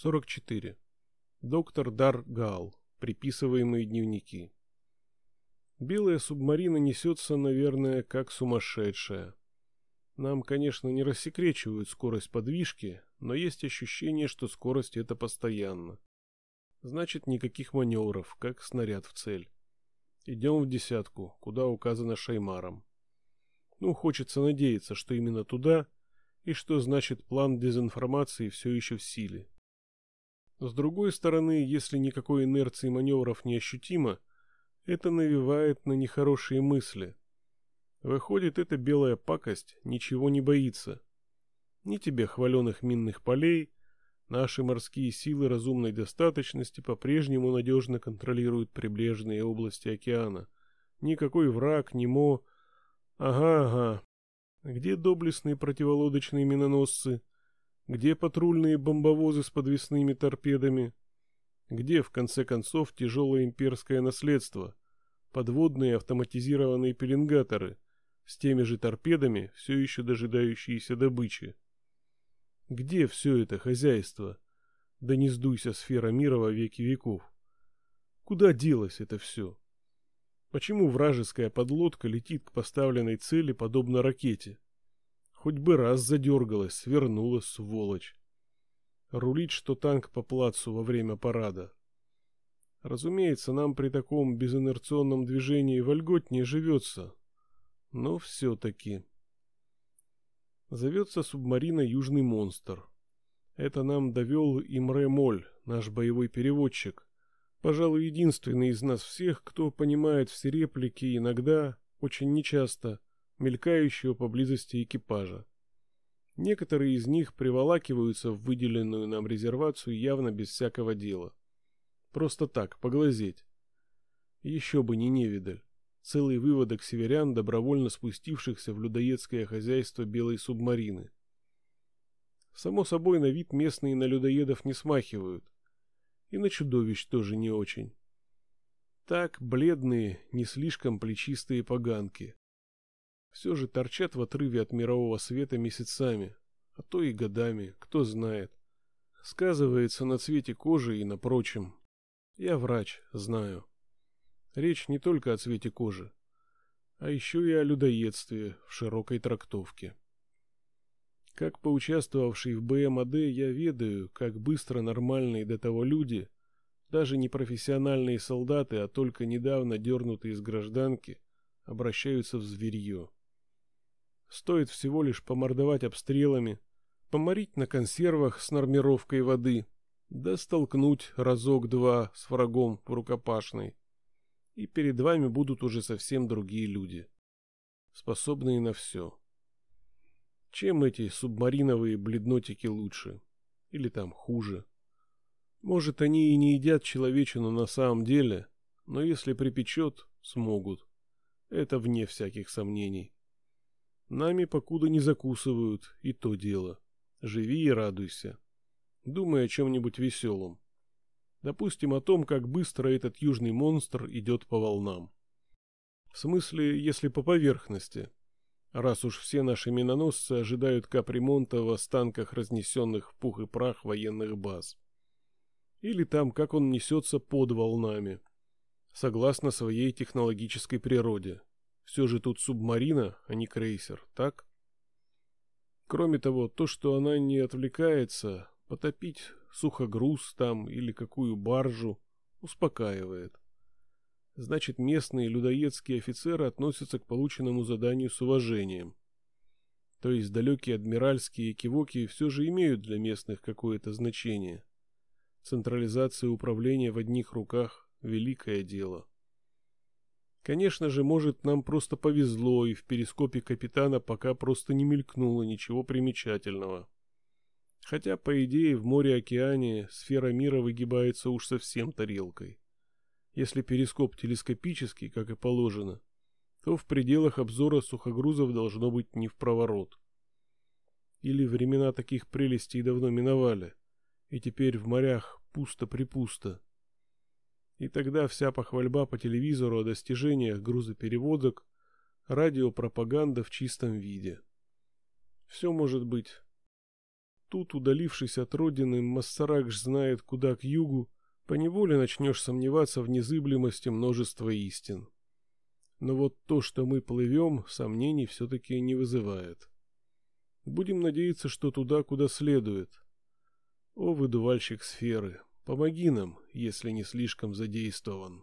44. Доктор Дар Гал. Приписываемые дневники. Белая субмарина несется, наверное, как сумасшедшая. Нам, конечно, не рассекречивают скорость подвижки, но есть ощущение, что скорость это постоянно. Значит, никаких маневров, как снаряд в цель. Идем в десятку, куда указано Шаймаром. Ну, хочется надеяться, что именно туда, и что значит план дезинформации все еще в силе. С другой стороны, если никакой инерции маневров не ощутимо, это навевает на нехорошие мысли. Выходит, эта белая пакость ничего не боится. Ни тебе хваленых минных полей, наши морские силы разумной достаточности по-прежнему надежно контролируют прибрежные области океана. Никакой враг, мо. Ага, ага. Где доблестные противолодочные миноносцы? Где патрульные бомбовозы с подвесными торпедами? Где, в конце концов, тяжелое имперское наследство? Подводные автоматизированные пеленгаторы с теми же торпедами, все еще дожидающиеся добычи. Где все это хозяйство? Да не сдуйся сфера мира во веки веков. Куда делось это все? Почему вражеская подлодка летит к поставленной цели подобно ракете? Хоть бы раз задергалась, свернула, сволочь. Рулить, что танк по плацу во время парада. Разумеется, нам при таком безинерционном движении вольготнее живется. Но все-таки... Зовется субмарина «Южный монстр». Это нам довел Имре Моль, наш боевой переводчик. Пожалуй, единственный из нас всех, кто понимает все реплики иногда, очень нечасто, мелькающего поблизости экипажа. Некоторые из них приволакиваются в выделенную нам резервацию явно без всякого дела. Просто так, поглазеть. Еще бы не невидаль. Целый выводок северян, добровольно спустившихся в людоедское хозяйство белой субмарины. Само собой, на вид местные на людоедов не смахивают. И на чудовищ тоже не очень. Так, бледные, не слишком плечистые поганки все же торчат в отрыве от мирового света месяцами, а то и годами, кто знает. Сказывается на цвете кожи и на прочем. Я врач, знаю. Речь не только о цвете кожи, а еще и о людоедстве в широкой трактовке. Как поучаствовавший в БМАД, я ведаю, как быстро нормальные до того люди, даже не профессиональные солдаты, а только недавно дернутые из гражданки, обращаются в зверье. Стоит всего лишь помордовать обстрелами, поморить на консервах с нормировкой воды, да столкнуть разок-два с врагом в рукопашной. И перед вами будут уже совсем другие люди, способные на все. Чем эти субмариновые бледнотики лучше? Или там хуже? Может, они и не едят человечину на самом деле, но если припечет, смогут. Это вне всяких сомнений. Нами покуда не закусывают, и то дело. Живи и радуйся. Думай о чем-нибудь веселом. Допустим, о том, как быстро этот южный монстр идет по волнам. В смысле, если по поверхности. Раз уж все наши миноносцы ожидают капремонта в останках разнесенных в пух и прах военных баз. Или там, как он несется под волнами. Согласно своей технологической природе. Все же тут субмарина, а не крейсер, так? Кроме того, то, что она не отвлекается, потопить сухогруз там или какую баржу, успокаивает. Значит, местные людоедские офицеры относятся к полученному заданию с уважением. То есть далекие адмиральские кивоки все же имеют для местных какое-то значение. Централизация управления в одних руках – великое дело. Конечно же, может, нам просто повезло, и в перископе капитана пока просто не мелькнуло ничего примечательного. Хотя, по идее, в море-океане сфера мира выгибается уж совсем тарелкой. Если перископ телескопический, как и положено, то в пределах обзора сухогрузов должно быть не в проворот. Или времена таких прелестей давно миновали, и теперь в морях пусто-припусто. И тогда вся похвальба по телевизору о достижениях грузоперевозок, радиопропаганда в чистом виде. Все может быть. тут, удалившись от родины, Массаракш знает куда к югу, поневоле начнешь сомневаться в незыблемости множества истин. Но вот то, что мы плывем, сомнений все-таки не вызывает. Будем надеяться, что туда, куда следует. О, выдувальщик сферы, помоги нам, если не слишком задействован.